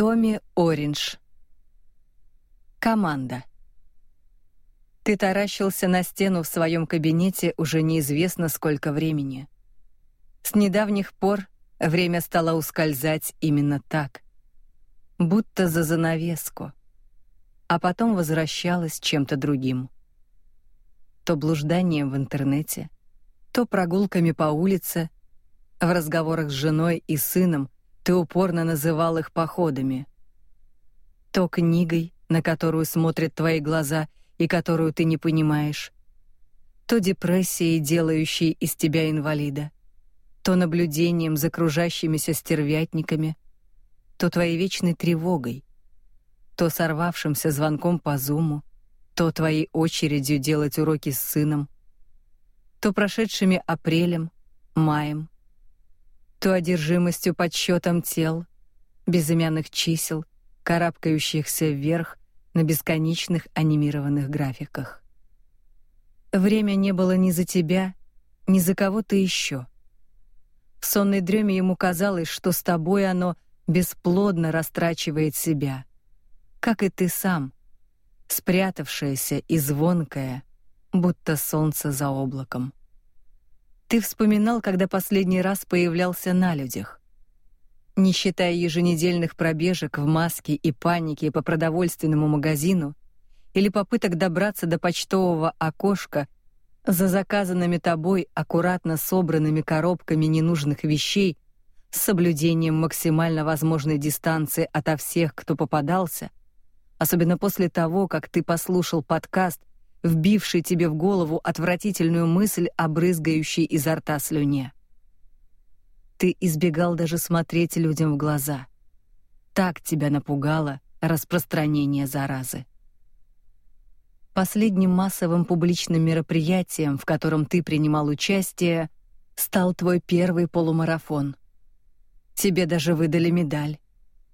Томми Ориндж. Команда. Ты таращился на стену в своем кабинете уже неизвестно сколько времени. С недавних пор время стало ускользать именно так, будто за занавеску, а потом возвращалось чем-то другим. То блужданием в интернете, то прогулками по улице, в разговорах с женой и сыном ты упорно называл их походами. То книгой, на которую смотрят твои глаза и которую ты не понимаешь. То депрессией, делающей из тебя инвалида. То наблюдением за окружающимися стервятниками, то твоей вечной тревогой, то сорвавшимся звонком по зуму, то твоей очередью делать уроки с сыном, то прошедшими апрелем, маем, то одержимостью подсчетом тел, безымянных чисел, карабкающихся вверх на бесконечных анимированных графиках. Время не было ни за тебя, ни за кого-то еще. В сонной дреме ему казалось, что с тобой оно бесплодно растрачивает себя, как и ты сам, спрятавшаяся и звонкая, будто солнце за облаком. Ты вспоминал, когда последний раз появлялся на людях. Не считая еженедельных пробежек в маске и панике по продовольственному магазину или попыток добраться до почтового окошка за заказанными тобой аккуратно собранными коробками ненужных вещей с соблюдением максимально возможной дистанции ото всех, кто попадался, особенно после того, как ты послушал подкаст вбивший тебе в голову отвратительную мысль о брызгающей изо рта слюне. Ты избегал даже смотреть людям в глаза. Так тебя напугало распространение заразы. Последним массовым публичным мероприятием, в котором ты принимал участие, стал твой первый полумарафон. Тебе даже выдали медаль.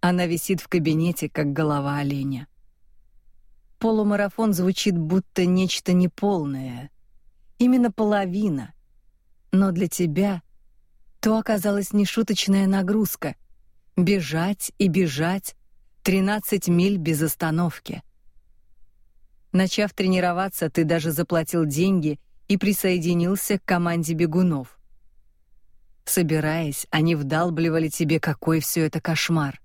Она висит в кабинете, как голова оленя. Полумарафон звучит будто нечто неполное. Именно половина. Но для тебя то оказалась нешуточная нагрузка. Бежать и бежать 13 миль без остановки. Начав тренироваться, ты даже заплатил деньги и присоединился к команде бегунов. Собираясь, они вдалбливали тебе, какой все это кошмар.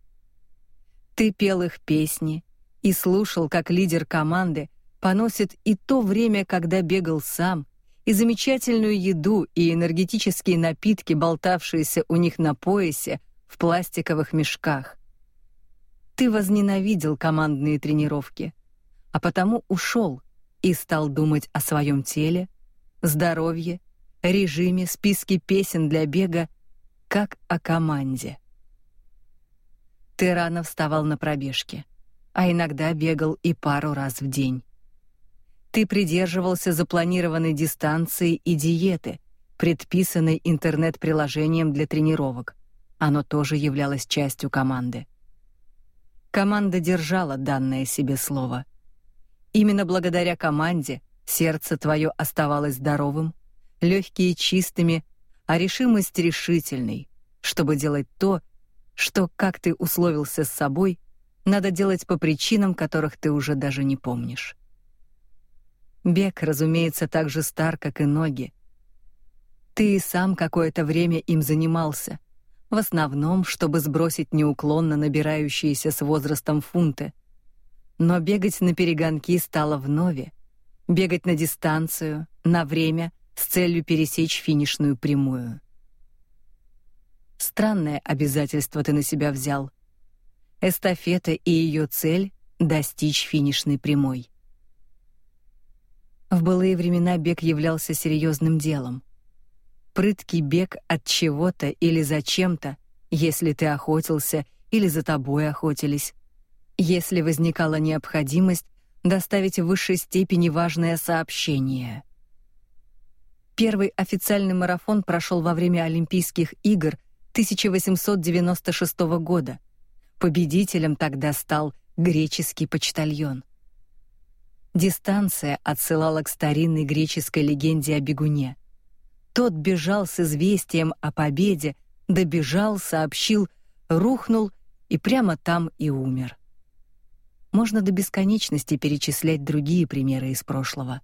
Ты пел их песни, и слушал, как лидер команды поносит и то время, когда бегал сам, и замечательную еду и энергетические напитки, болтавшиеся у них на поясе в пластиковых мешках. Ты возненавидел командные тренировки, а потому ушел и стал думать о своем теле, здоровье, режиме, списке песен для бега, как о команде. Ты рано вставал на пробежки а иногда бегал и пару раз в день. Ты придерживался запланированной дистанции и диеты, предписанной интернет-приложением для тренировок. Оно тоже являлось частью команды. Команда держала данное себе слово. Именно благодаря команде сердце твое оставалось здоровым, легкие чистыми, а решимость решительной, чтобы делать то, что, как ты условился с собой, надо делать по причинам, которых ты уже даже не помнишь. Бег, разумеется, так же стар, как и ноги. Ты и сам какое-то время им занимался, в основном, чтобы сбросить неуклонно набирающиеся с возрастом фунты. Но бегать на перегонки стало вновь. Бегать на дистанцию, на время, с целью пересечь финишную прямую. Странное обязательство ты на себя взял — Эстафета и ее цель достичь финишной прямой. В былые времена бег являлся серьезным делом. Прыткий бег от чего-то или за чем-то, если ты охотился или за тобой охотились. Если возникала необходимость доставить в высшей степени важное сообщение. Первый официальный марафон прошел во время Олимпийских игр 1896 года. Победителем тогда стал греческий почтальон. Дистанция отсылала к старинной греческой легенде о бегуне. Тот бежал с известием о победе, добежал, сообщил, рухнул и прямо там и умер. Можно до бесконечности перечислять другие примеры из прошлого.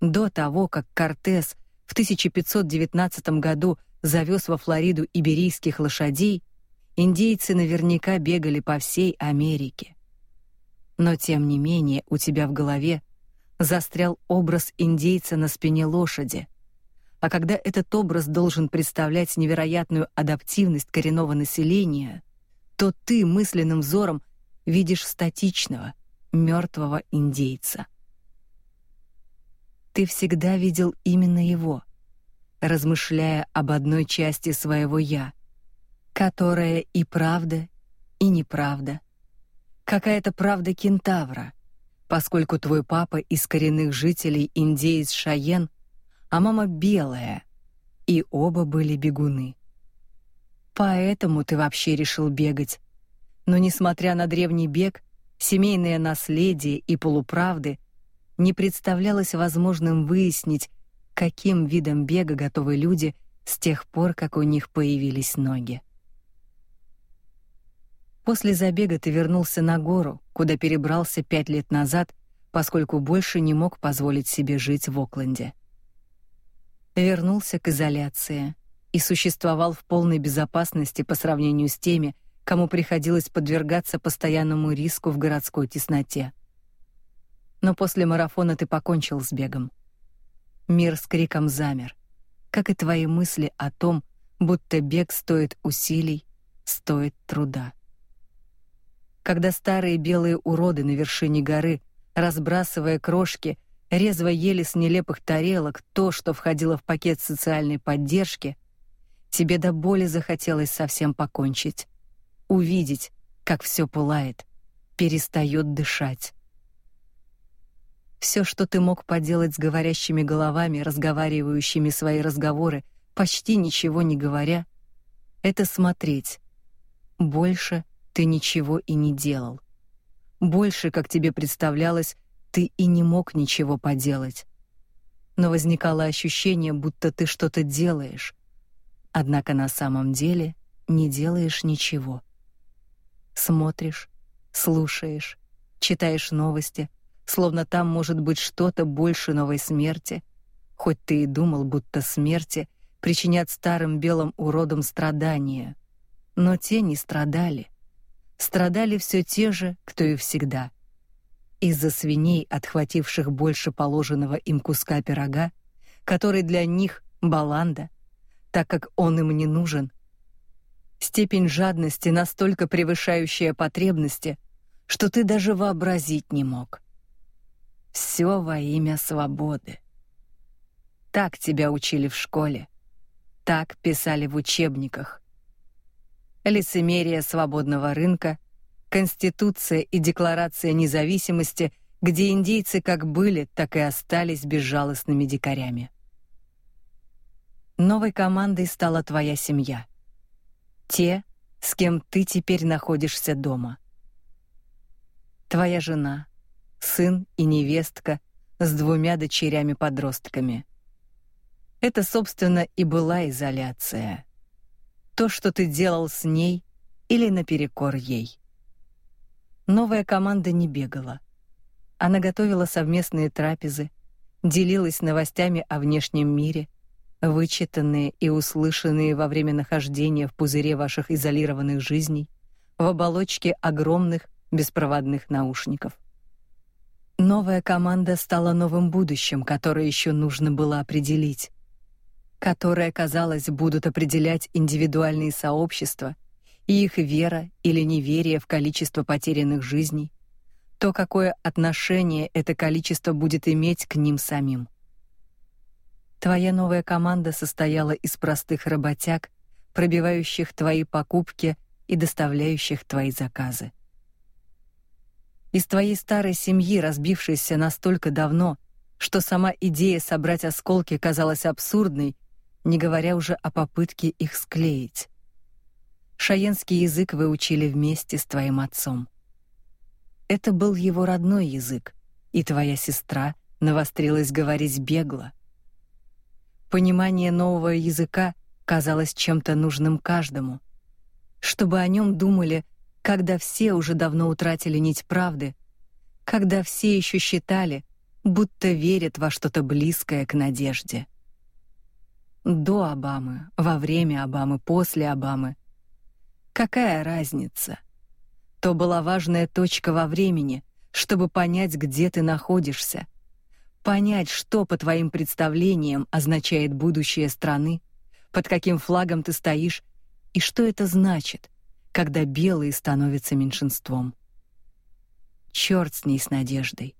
До того, как Кортес в 1519 году завез во Флориду иберийских лошадей, индейцы наверняка бегали по всей Америке. Но тем не менее, у тебя в голове застрял образ индейца на спине лошади. А когда этот образ должен представлять невероятную адаптивность коренного населения, то ты мысленным взором видишь статичного, мертвого индейца. Ты всегда видел именно его, размышляя об одной части своего я, которая и правда, и неправда. Какая-то правда кентавра, поскольку твой папа из коренных жителей индеец Шаен, а мама белая, и оба были бегуны. Поэтому ты вообще решил бегать. Но несмотря на древний бег, семейное наследие и полуправды, не представлялось возможным выяснить, каким видом бега готовы люди с тех пор, как у них появились ноги. После забега ты вернулся на гору, куда перебрался пять лет назад, поскольку больше не мог позволить себе жить в Окленде. Вернулся к изоляции и существовал в полной безопасности по сравнению с теми, кому приходилось подвергаться постоянному риску в городской тесноте. Но после марафона ты покончил с бегом. Мир с криком замер, как и твои мысли о том, будто бег стоит усилий, стоит труда когда старые белые уроды на вершине горы, разбрасывая крошки, резво ели с нелепых тарелок то, что входило в пакет социальной поддержки, тебе до боли захотелось совсем покончить, увидеть, как все пылает, перестает дышать. Все, что ты мог поделать с говорящими головами, разговаривающими свои разговоры, почти ничего не говоря, это смотреть. Больше ты ничего и не делал. Больше, как тебе представлялось, ты и не мог ничего поделать. Но возникало ощущение, будто ты что-то делаешь, однако на самом деле не делаешь ничего. Смотришь, слушаешь, читаешь новости, словно там может быть что-то больше новой смерти, хоть ты и думал, будто смерти причинят старым белым уродам страдания, но те не страдали страдали все те же, кто и всегда. Из-за свиней, отхвативших больше положенного им куска пирога, который для них баланда, так как он им не нужен. Степень жадности настолько превышающая потребности, что ты даже вообразить не мог. Все во имя свободы. Так тебя учили в школе, так писали в учебниках лицемерие свободного рынка, Конституция и Декларация независимости, где индейцы как были, так и остались безжалостными дикарями. Новой командой стала твоя семья. Те, с кем ты теперь находишься дома. Твоя жена, сын и невестка с двумя дочерями-подростками. Это, собственно, и была изоляция то, что ты делал с ней или наперекор ей. Новая команда не бегала. Она готовила совместные трапезы, делилась новостями о внешнем мире, вычитанные и услышанные во время нахождения в пузыре ваших изолированных жизней, в оболочке огромных беспроводных наушников. Новая команда стала новым будущим, которое еще нужно было определить которые, казалось, будут определять индивидуальные сообщества и их вера или неверие в количество потерянных жизней, то какое отношение это количество будет иметь к ним самим. Твоя новая команда состояла из простых работяг, пробивающих твои покупки и доставляющих твои заказы. Из твоей старой семьи, разбившейся настолько давно, что сама идея собрать осколки казалась абсурдной не говоря уже о попытке их склеить. Шаенский язык вы учили вместе с твоим отцом. Это был его родной язык, и твоя сестра навострилась говорить бегло. Понимание нового языка казалось чем-то нужным каждому. Чтобы о нем думали, когда все уже давно утратили нить правды, когда все еще считали, будто верят во что-то близкое к надежде. До Обамы, во время Обамы, после Обамы. Какая разница? То была важная точка во времени, чтобы понять, где ты находишься, понять, что по твоим представлениям означает будущее страны, под каким флагом ты стоишь и что это значит, когда белые становятся меньшинством. Черт с ней с надеждой.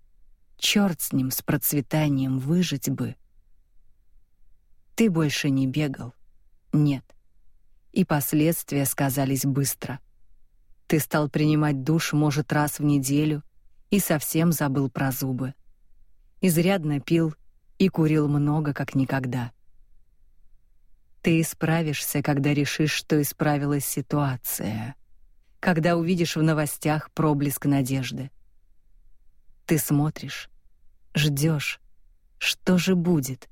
Черт с ним с процветанием выжить бы. Ты больше не бегал. Нет. И последствия сказались быстро. Ты стал принимать душ, может, раз в неделю и совсем забыл про зубы. Изрядно пил и курил много, как никогда. Ты исправишься, когда решишь, что исправилась ситуация. Когда увидишь в новостях проблеск надежды. Ты смотришь, ждешь, что же будет?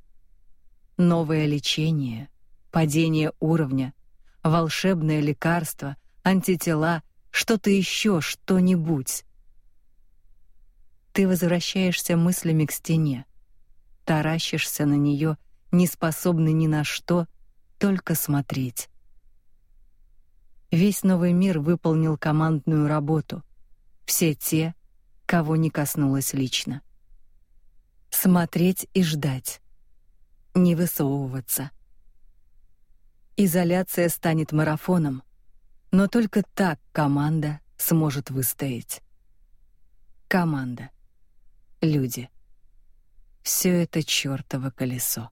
Новое лечение, падение уровня, волшебное лекарство, антитела, что-то еще, что-нибудь. Ты возвращаешься мыслями к стене, таращишься на нее, не способный ни на что, только смотреть. Весь новый мир выполнил командную работу. Все те, кого не коснулось лично. Смотреть и ждать. Не высовываться. Изоляция станет марафоном, но только так команда сможет выстоять. Команда. Люди. Все это чёртово колесо.